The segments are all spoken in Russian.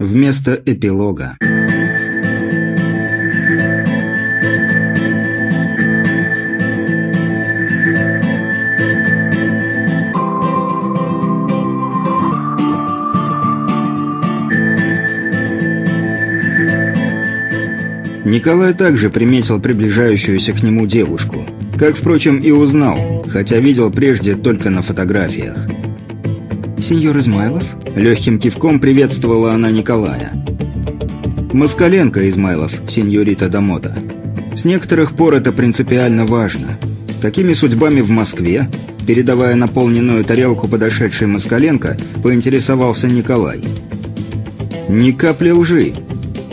Вместо эпилога. Николай также приметил приближающуюся к нему девушку. Как, впрочем, и узнал, хотя видел прежде только на фотографиях. «Сеньор Измайлов?» Легким кивком приветствовала она Николая. «Москаленко, Измайлов, сеньорита Дамота. С некоторых пор это принципиально важно. Какими судьбами в Москве?» Передавая наполненную тарелку подошедшей Москаленко, поинтересовался Николай. «Ни капли лжи.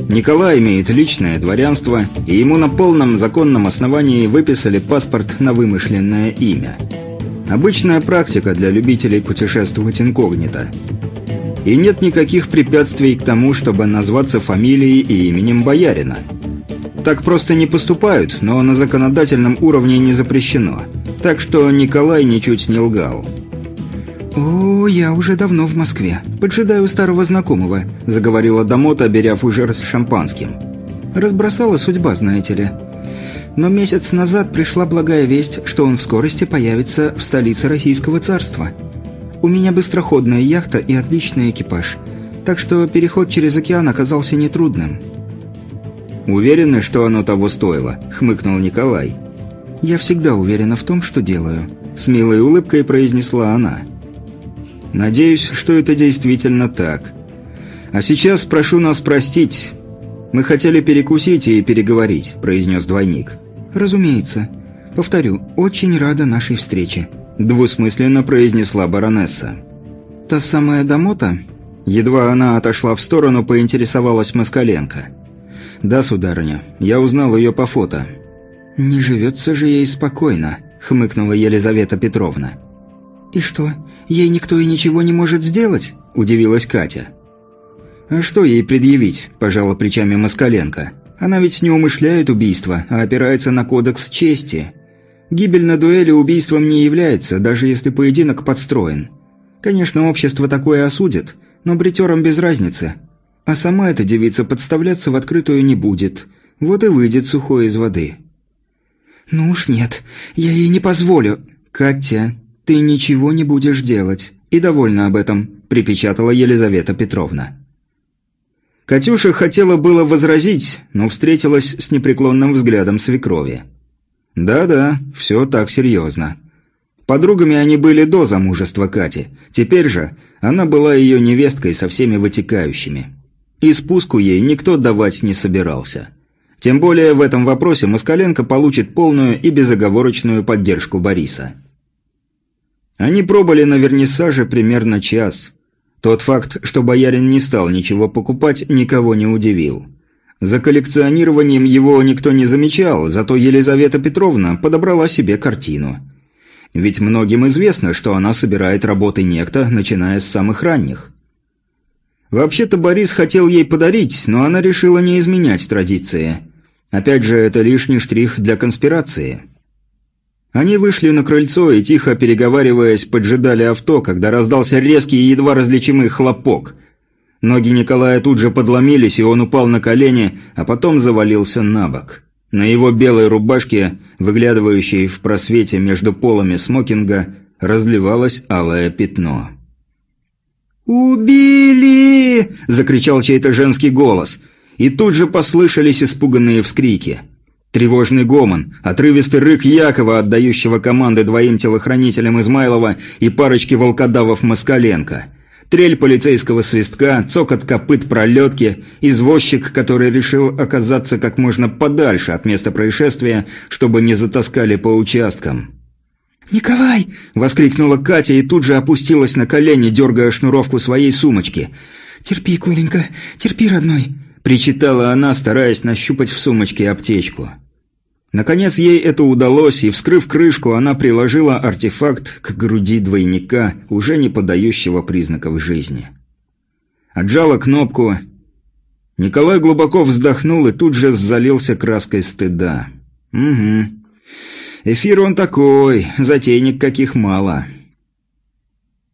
Николай имеет личное дворянство, и ему на полном законном основании выписали паспорт на вымышленное имя. Обычная практика для любителей путешествовать инкогнито. И нет никаких препятствий к тому, чтобы назваться фамилией и именем боярина. Так просто не поступают, но на законодательном уровне не запрещено. Так что Николай ничуть не лгал. «О, я уже давно в Москве. Поджидаю старого знакомого», — заговорила Домота, беря фужер с шампанским. «Разбросала судьба, знаете ли. Но месяц назад пришла благая весть, что он в скорости появится в столице Российского царства. У меня быстроходная яхта и отличный экипаж, так что переход через океан оказался нетрудным». «Уверены, что оно того стоило?» — хмыкнул Николай. «Я всегда уверена в том, что делаю», — с милой улыбкой произнесла она. «Я Надеюсь, что это действительно так. А сейчас прошу нас простить. Мы хотели перекусить и переговорить», – произнес двойник. «Разумеется. Повторю, очень рада нашей встрече», – двусмысленно произнесла баронесса. «Та самая Домота?» Едва она отошла в сторону, поинтересовалась Москаленко. «Да, сударыня, я узнал ее по фото». «Не живется же ей спокойно», – хмыкнула Елизавета Петровна. «И что, ей никто и ничего не может сделать?» – удивилась Катя. «А что ей предъявить?» – пожала плечами Москаленко. «Она ведь не умышляет убийство, а опирается на кодекс чести. Гибель на дуэли убийством не является, даже если поединок подстроен. Конечно, общество такое осудит, но бритерам без разницы. А сама эта девица подставляться в открытую не будет. Вот и выйдет сухой из воды». «Ну уж нет, я ей не позволю». «Катя, «Ты ничего не будешь делать, и довольна об этом», – припечатала Елизавета Петровна. Катюша хотела было возразить, но встретилась с непреклонным взглядом свекрови. «Да-да, все так серьезно». Подругами они были до замужества Кати, теперь же она была ее невесткой со всеми вытекающими. И спуску ей никто давать не собирался. Тем более в этом вопросе Москаленко получит полную и безоговорочную поддержку Бориса. Они пробыли на вернисаже примерно час. Тот факт, что боярин не стал ничего покупать, никого не удивил. За коллекционированием его никто не замечал, зато Елизавета Петровна подобрала себе картину. Ведь многим известно, что она собирает работы некто, начиная с самых ранних. Вообще-то Борис хотел ей подарить, но она решила не изменять традиции. Опять же, это лишний штрих для конспирации. Они вышли на крыльцо и, тихо переговариваясь, поджидали авто, когда раздался резкий и едва различимый хлопок. Ноги Николая тут же подломились, и он упал на колени, а потом завалился на бок. На его белой рубашке, выглядывающей в просвете между полами смокинга, разливалось алое пятно. «Убили!» – закричал чей-то женский голос, и тут же послышались испуганные вскрики – Тревожный гомон, отрывистый рык Якова, отдающего команды двоим телохранителям Измайлова и парочке волкодавов Москаленко. Трель полицейского свистка, цокот копыт пролетки, извозчик, который решил оказаться как можно подальше от места происшествия, чтобы не затаскали по участкам. «Николай!» – воскликнула Катя и тут же опустилась на колени, дергая шнуровку своей сумочки. «Терпи, Коленька, терпи, родной!» Причитала она, стараясь нащупать в сумочке аптечку. Наконец ей это удалось, и, вскрыв крышку, она приложила артефакт к груди двойника, уже не подающего признаков жизни. Отжала кнопку. Николай глубоко вздохнул и тут же залился краской стыда. «Угу. Эфир он такой, затейник каких мало».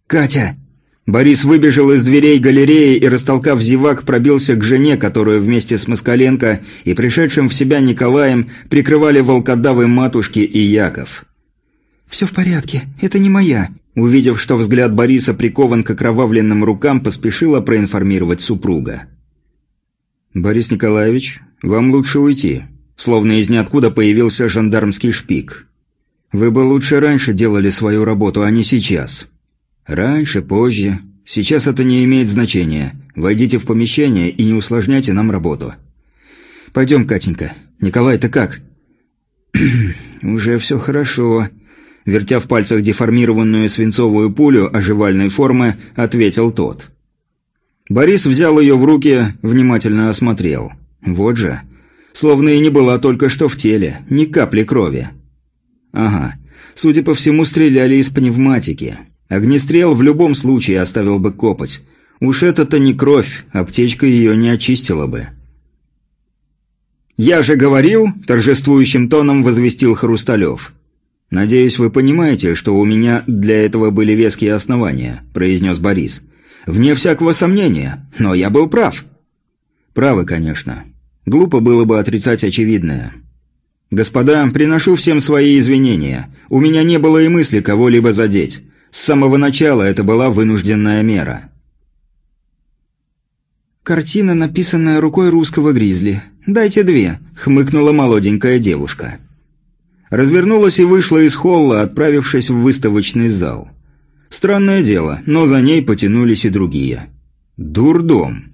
«Катя!» Борис выбежал из дверей галереи и, растолкав зевак, пробился к жене, которую вместе с Москаленко и пришедшим в себя Николаем прикрывали волкодавы матушки и Яков. «Все в порядке, это не моя», увидев, что взгляд Бориса прикован к окровавленным рукам, поспешила проинформировать супруга. «Борис Николаевич, вам лучше уйти», словно из ниоткуда появился жандармский шпик. «Вы бы лучше раньше делали свою работу, а не сейчас». «Раньше, позже. Сейчас это не имеет значения. Войдите в помещение и не усложняйте нам работу». «Пойдем, Катенька. Николай, ты как?» «Уже все хорошо», – вертя в пальцах деформированную свинцовую пулю оживальной формы, ответил тот. Борис взял ее в руки, внимательно осмотрел. Вот же. Словно и не была только что в теле, ни капли крови. Ага. Судя по всему, стреляли из пневматики. Огнестрел в любом случае оставил бы копоть. Уж это-то не кровь, аптечка ее не очистила бы. «Я же говорил!» – торжествующим тоном возвестил Хрусталев. «Надеюсь, вы понимаете, что у меня для этого были веские основания», – произнес Борис. «Вне всякого сомнения, но я был прав». «Правы, конечно. Глупо было бы отрицать очевидное. Господа, приношу всем свои извинения. У меня не было и мысли кого-либо задеть. С самого начала это была вынужденная мера. «Картина, написанная рукой русского гризли. Дайте две», — хмыкнула молоденькая девушка. Развернулась и вышла из холла, отправившись в выставочный зал. Странное дело, но за ней потянулись и другие. Дурдом.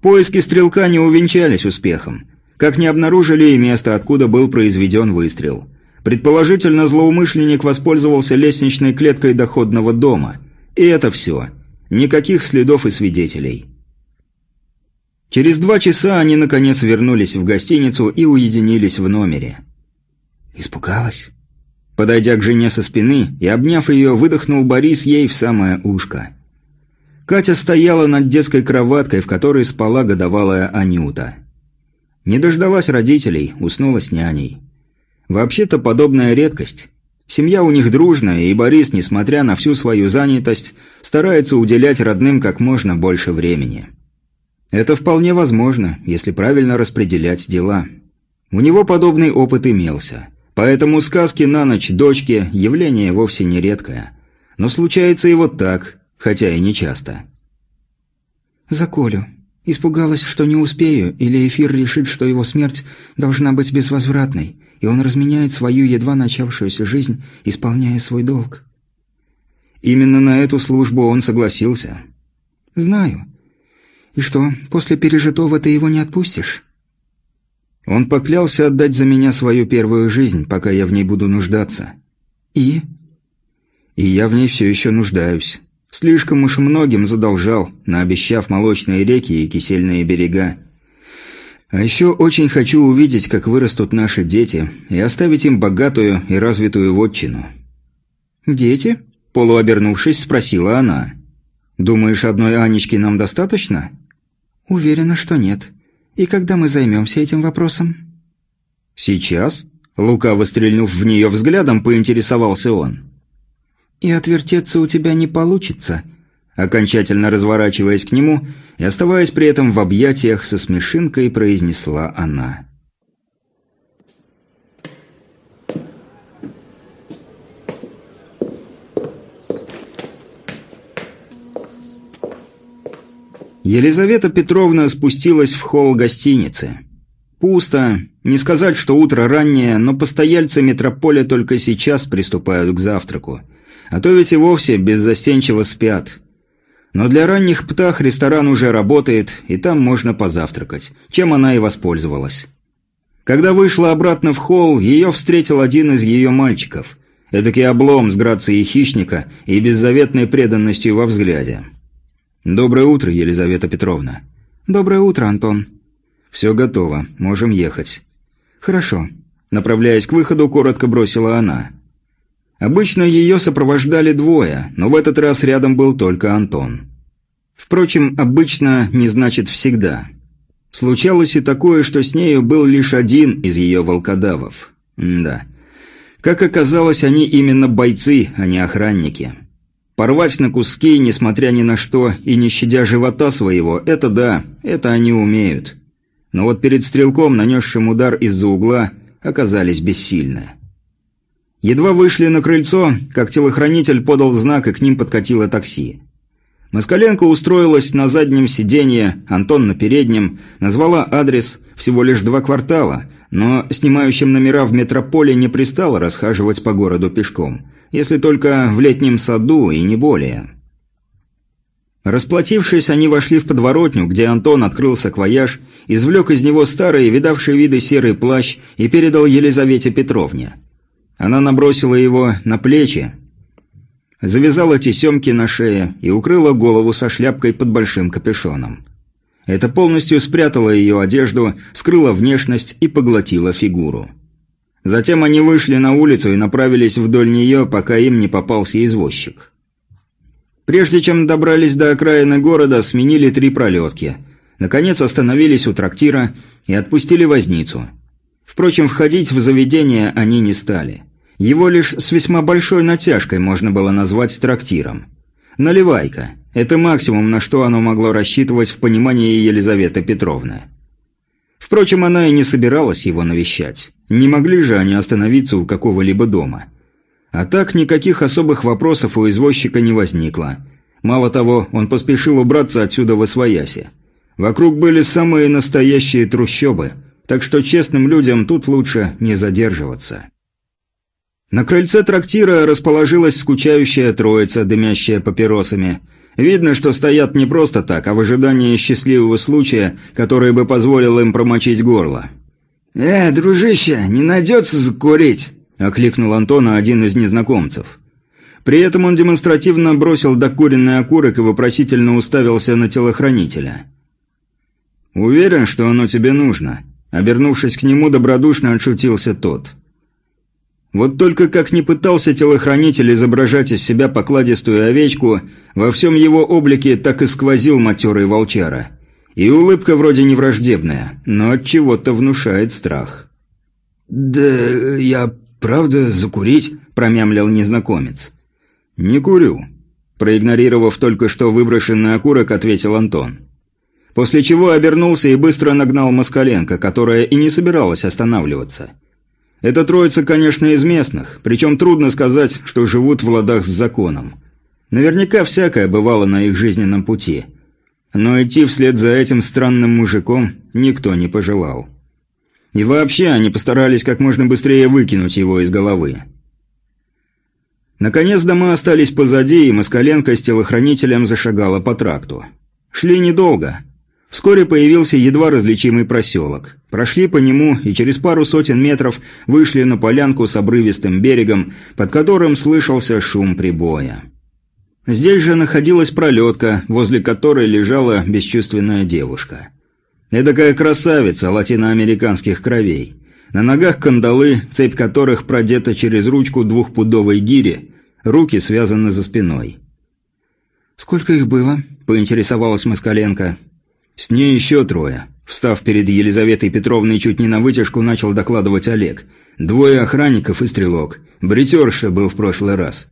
Поиски стрелка не увенчались успехом. Как не обнаружили и место, откуда был произведен выстрел. Предположительно, злоумышленник воспользовался лестничной клеткой доходного дома. И это все. Никаких следов и свидетелей. Через два часа они, наконец, вернулись в гостиницу и уединились в номере. «Испугалась?» Подойдя к жене со спины и обняв ее, выдохнул Борис ей в самое ушко. Катя стояла над детской кроваткой, в которой спала годовалая Анюта. Не дождалась родителей, уснула с няней. Вообще-то подобная редкость. Семья у них дружная, и Борис, несмотря на всю свою занятость, старается уделять родным как можно больше времени. Это вполне возможно, если правильно распределять дела. У него подобный опыт имелся. Поэтому сказки на ночь дочке – явление вовсе не редкое. Но случается и вот так, хотя и не часто. «За Колю. Испугалась, что не успею, или эфир решит, что его смерть должна быть безвозвратной и он разменяет свою едва начавшуюся жизнь, исполняя свой долг. Именно на эту службу он согласился. Знаю. И что, после пережитого ты его не отпустишь? Он поклялся отдать за меня свою первую жизнь, пока я в ней буду нуждаться. И? И я в ней все еще нуждаюсь. Слишком уж многим задолжал, наобещав молочные реки и кисельные берега. А еще очень хочу увидеть, как вырастут наши дети, и оставить им богатую и развитую вотчину». «Дети?» – полуобернувшись, спросила она. «Думаешь, одной Анечки нам достаточно?» «Уверена, что нет. И когда мы займемся этим вопросом?» «Сейчас?» – лукаво стрельнув в нее взглядом, поинтересовался он. «И отвертеться у тебя не получится», Окончательно разворачиваясь к нему и оставаясь при этом в объятиях со смешинкой, произнесла она. Елизавета Петровна спустилась в холл гостиницы. Пусто. Не сказать, что утро раннее, но постояльцы метрополя только сейчас приступают к завтраку. А то ведь и вовсе беззастенчиво спят. Но для ранних птах ресторан уже работает, и там можно позавтракать, чем она и воспользовалась. Когда вышла обратно в холл, ее встретил один из ее мальчиков. Эдакий облом с грацией хищника и беззаветной преданностью во взгляде. «Доброе утро, Елизавета Петровна». «Доброе утро, Антон». «Все готово, можем ехать». «Хорошо». Направляясь к выходу, коротко бросила она. Обычно ее сопровождали двое, но в этот раз рядом был только Антон. Впрочем, обычно не значит всегда. Случалось и такое, что с нею был лишь один из ее волкодавов. М да. Как оказалось, они именно бойцы, а не охранники. Порвать на куски, несмотря ни на что, и не щадя живота своего, это да, это они умеют. Но вот перед стрелком, нанесшим удар из-за угла, оказались бессильны. Едва вышли на крыльцо, как телохранитель подал знак, и к ним подкатило такси. Москаленко устроилась на заднем сиденье, Антон на переднем, назвала адрес, всего лишь два квартала, но снимающим номера в метрополе не пристало расхаживать по городу пешком, если только в летнем саду и не более. Расплатившись, они вошли в подворотню, где Антон открыл саквояж, извлек из него старый, видавший виды серый плащ и передал Елизавете Петровне. Она набросила его на плечи, завязала тесемки на шее и укрыла голову со шляпкой под большим капюшоном. Это полностью спрятало ее одежду, скрыло внешность и поглотило фигуру. Затем они вышли на улицу и направились вдоль нее, пока им не попался извозчик. Прежде чем добрались до окраины города, сменили три пролетки. Наконец остановились у трактира и отпустили возницу. Впрочем, входить в заведение они не стали. Его лишь с весьма большой натяжкой можно было назвать трактиром. Наливайка – это максимум, на что оно могло рассчитывать в понимании Елизаветы Петровны. Впрочем, она и не собиралась его навещать. Не могли же они остановиться у какого-либо дома. А так никаких особых вопросов у извозчика не возникло. Мало того, он поспешил убраться отсюда во свояси. Вокруг были самые настоящие трущобы, так что честным людям тут лучше не задерживаться. На крыльце трактира расположилась скучающая троица, дымящая папиросами. Видно, что стоят не просто так, а в ожидании счастливого случая, который бы позволил им промочить горло. «Э, дружище, не найдется закурить?» – окликнул Антона один из незнакомцев. При этом он демонстративно бросил докуренный окурок и вопросительно уставился на телохранителя. «Уверен, что оно тебе нужно?» Обернувшись к нему, добродушно отшутился тот – вот только как не пытался телохранитель изображать из себя покладистую овечку, во всем его облике так и сквозил матерый волчара. И улыбка вроде не враждебная, но от чего-то внушает страх. «Да я правда закурить?» – промямлил незнакомец. «Не курю», – проигнорировав только что выброшенный окурок, ответил Антон. После чего обернулся и быстро нагнал Москаленко, которая и не собиралась останавливаться – эта троица, конечно, из местных, причем трудно сказать, что живут в ладах с законом. Наверняка всякое бывало на их жизненном пути. Но идти вслед за этим странным мужиком никто не пожелал. И вообще они постарались как можно быстрее выкинуть его из головы. Наконец дома остались позади, и Москаленко с телохранителем зашагала по тракту. Шли недолго – Вскоре появился едва различимый проселок. Прошли по нему и через пару сотен метров вышли на полянку с обрывистым берегом, под которым слышался шум прибоя. Здесь же находилась пролетка, возле которой лежала бесчувственная девушка. Эдакая красавица латиноамериканских кровей. На ногах кандалы, цепь которых продета через ручку двухпудовой гири, руки связаны за спиной. «Сколько их было?» – поинтересовалась Москаленко. С ней еще трое. Встав перед Елизаветой Петровной чуть не на вытяжку, начал докладывать Олег. Двое охранников и стрелок. Бритерша был в прошлый раз.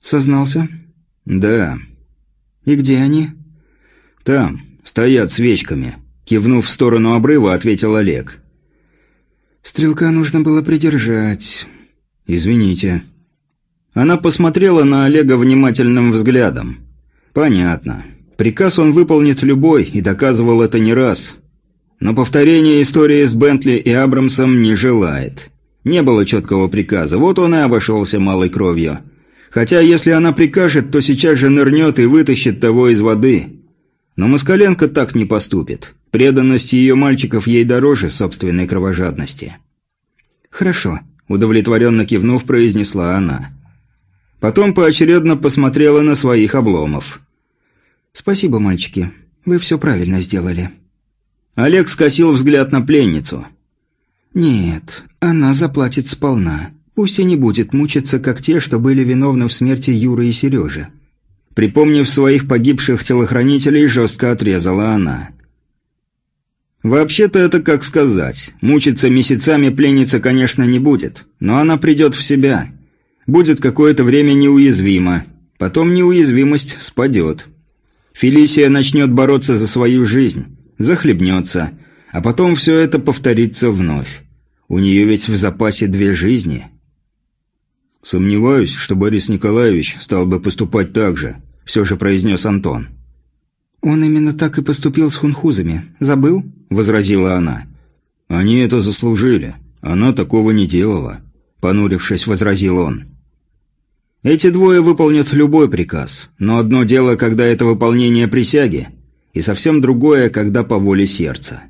Сознался? Да. И где они? Там. Стоят свечками. Кивнув в сторону обрыва, ответил Олег. Стрелка нужно было придержать. Извините. Она посмотрела на Олега внимательным взглядом. Понятно. Приказ он выполнит любой, и доказывал это не раз. Но повторения истории с Бентли и Абрамсом не желает. Не было четкого приказа, вот он и обошелся малой кровью. Хотя, если она прикажет, то сейчас же нырнет и вытащит того из воды. Но Москаленко так не поступит. Преданность ее мальчиков ей дороже собственной кровожадности. «Хорошо», – удовлетворенно кивнув, произнесла она. Потом поочередно посмотрела на своих обломов – «Спасибо, мальчики. Вы все правильно сделали». Олег скосил взгляд на пленницу. «Нет, она заплатит сполна. Пусть и не будет мучиться, как те, что были виновны в смерти Юры и Сережи». Припомнив своих погибших телохранителей, жестко отрезала она. «Вообще-то это как сказать. Мучиться месяцами пленница, конечно, не будет, но она придет в себя. Будет какое-то время неуязвима, Потом неуязвимость спадет. Фелисия начнет бороться за свою жизнь, захлебнется, а потом все это повторится вновь. У нее ведь в запасе две жизни. «Сомневаюсь, что Борис Николаевич стал бы поступать так же», – все же произнес Антон. «Он именно так и поступил с хунхузами. Забыл?» – возразила она. «Они это заслужили. Она такого не делала», – понурившись, возразил он. «Эти двое выполнят любой приказ, но одно дело, когда это выполнение присяги, и совсем другое, когда по воле сердца».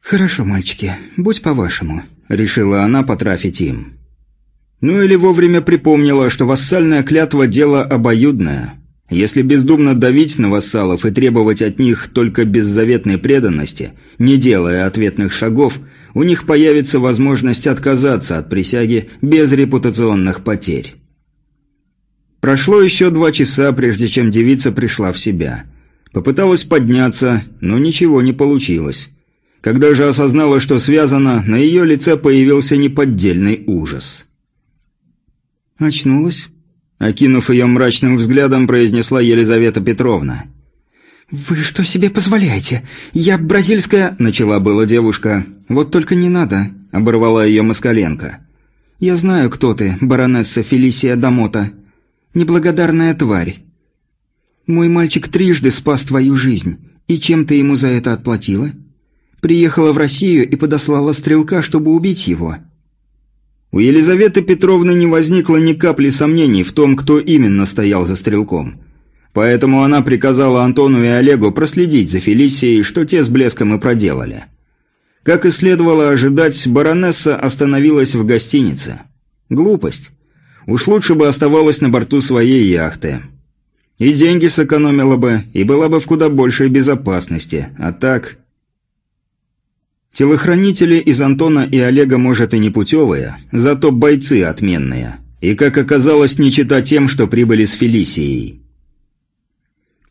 «Хорошо, мальчики, будь по-вашему», – решила она потрафить им. Ну или вовремя припомнила, что вассальная клятва – дело обоюдное. Если бездумно давить на вассалов и требовать от них только беззаветной преданности, не делая ответных шагов, у них появится возможность отказаться от присяги без репутационных потерь. Прошло еще два часа, прежде чем девица пришла в себя. Попыталась подняться, но ничего не получилось. Когда же осознала, что связано, на ее лице появился неподдельный ужас – «Очнулась?» Окинув ее мрачным взглядом, произнесла Елизавета Петровна. «Вы что себе позволяете? Я бразильская...» Начала была девушка. «Вот только не надо», — оборвала ее Москаленко. «Я знаю, кто ты, баронесса Фелисия Дамота. Неблагодарная тварь. Мой мальчик трижды спас твою жизнь. И чем ты ему за это отплатила? Приехала в Россию и подослала стрелка, чтобы убить его. У Елизаветы Петровны не возникло ни капли сомнений в том, кто именно стоял за стрелком. Поэтому она приказала Антону и Олегу проследить за Фелисией, что те с блеском и проделали. Как и следовало ожидать, баронесса остановилась в гостинице. Глупость. Уж лучше бы оставалась на борту своей яхты. И деньги сэкономила бы, и была бы в куда большей безопасности. А так... Телохранители из Антона и Олега, может, и не путевые, зато бойцы отменные. И, как оказалось, не чита тем, что прибыли с Фелисией.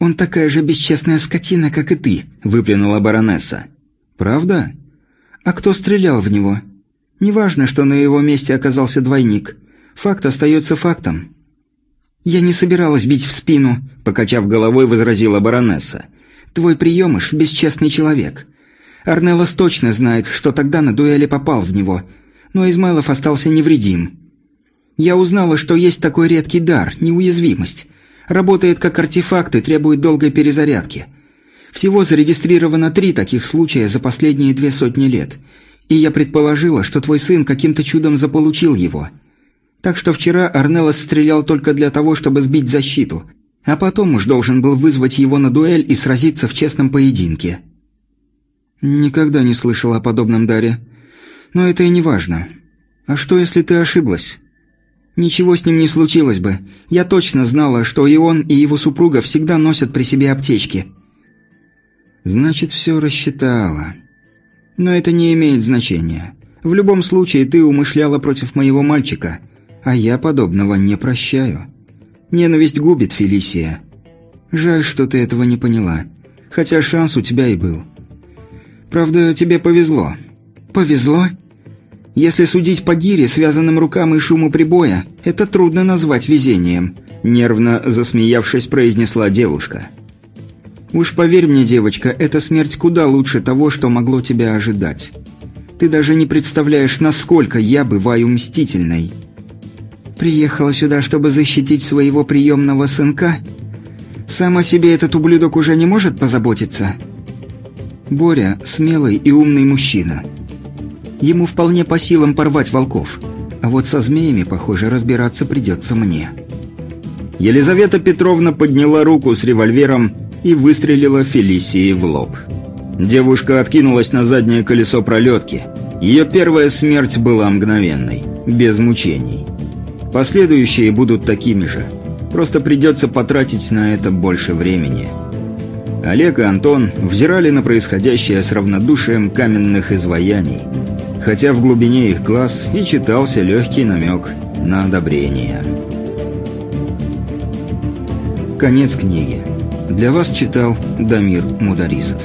«Он такая же бесчестная скотина, как и ты», — выплюнула баронесса. «Правда? А кто стрелял в него? Неважно, что на его месте оказался двойник. Факт остается фактом». «Я не собиралась бить в спину», — покачав головой, возразила баронесса. «Твой приемыш — бесчестный человек. Арнелос точно знает, что тогда на дуэли попал в него, но Измайлов остался невредим. Я узнала, что есть такой редкий дар – неуязвимость. Работает как артефакт и требует долгой перезарядки. Всего зарегистрировано три таких случая за последние две сотни лет, и я предположила, что твой сын каким-то чудом заполучил его. Так что вчера Арнелос стрелял только для того, чтобы сбить защиту, а потом уж должен был вызвать его на дуэль и сразиться в честном поединке. «Никогда не слышал о подобном даре. Но это и не важно. А что, если ты ошиблась?» «Ничего с ним не случилось бы. Я точно знала, что и он, и его супруга всегда носят при себе аптечки». «Значит, все рассчитала. Но это не имеет значения. В любом случае, ты умышляла против моего мальчика, а я подобного не прощаю. Ненависть губит, Фелисия. Жаль, что ты этого не поняла. Хотя шанс у тебя и был. Правда, тебе повезло». «Повезло?» «Если судить по гире, связанным рукам и шуму прибоя, это трудно назвать везением», – нервно засмеявшись, произнесла девушка. «Уж поверь мне, девочка, эта смерть куда лучше того, что могло тебя ожидать. Ты даже не представляешь, насколько я бываю мстительной». «Приехала сюда, чтобы защитить своего приемного сынка? Сам о себе этот ублюдок уже не может позаботиться?» Боря – смелый и умный мужчина. Ему вполне по силам порвать волков. А вот со змеями, похоже, разбираться придется мне. Елизавета Петровна подняла руку с револьвером и выстрелила Фелисии в лоб. Девушка откинулась на заднее колесо пролетки. Ее первая смерть была мгновенной, без мучений. Последующие будут такими же. Просто придется потратить на это больше времени. Олег и Антон взирали на происходящее с равнодушием каменных изваяний, хотя в глубине их глаз и читался легкий намек на одобрение. Конец книги. Для вас читал Дамир Мударисов.